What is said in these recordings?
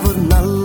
But love.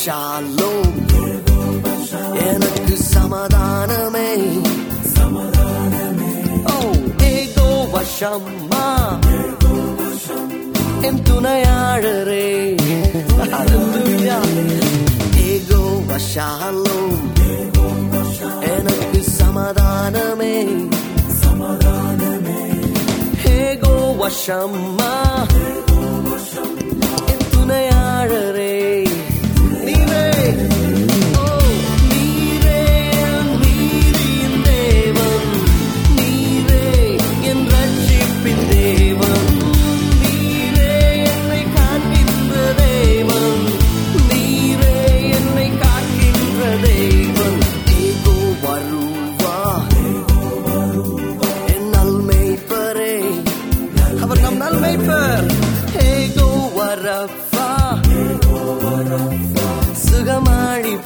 Shalom எனக்கு சமாதானமே ஓ ஏகோ வசம்மா என் துணையாழரே ஏகோ வசாலோம் எனக்கு சமாதானமே ஏகோ வசம்மா என் துணையாழரே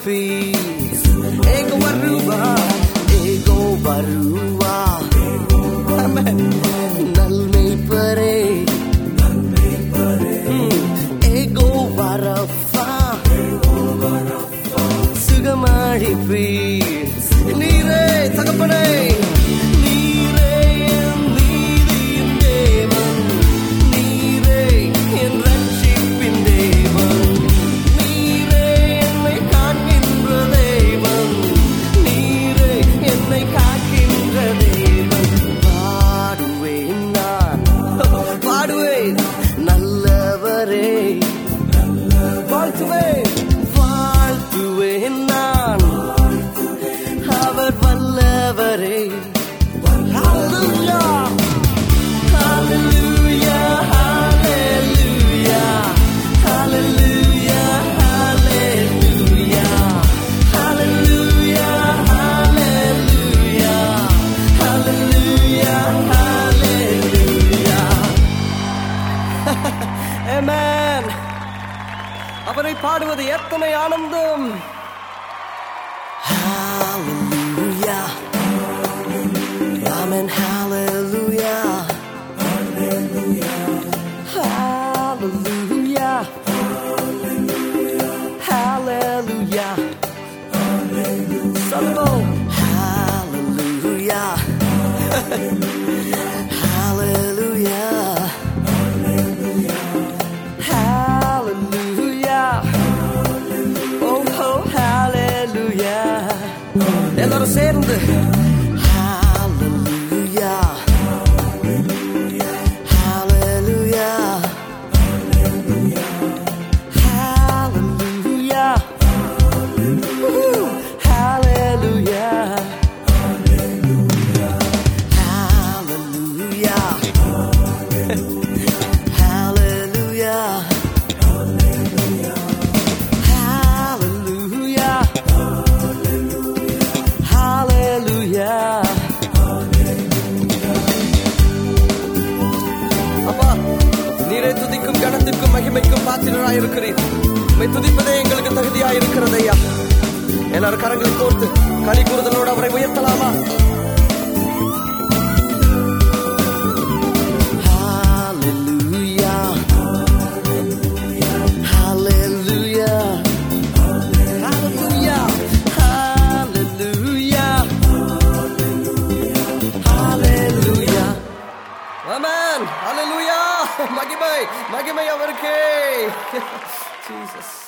be பாடுகிறேன் அவரை பாடுவது எத்தனை ஆனந்தம் Hallelujah. Amen. Hallelujah. Hallelujah. Hallelujah. Hallelujah. Hallelujah. Hallelujah. settled. Hallelujah. நீரை துதிக்கும் கணத்திற்கும் மகிமைக்கும் பாத்திரராய் இருக்கிறீர் உண்மை துதிப்பதே எங்களுக்கு தகுதியாயிருக்கிறதையா எல்லாரும் கரங்களை கோர்த்து களி கூறுதலோடு அவரை உயர்த்தலாமா? Mike. Mike, mகிமை அவருக்கு Jesus.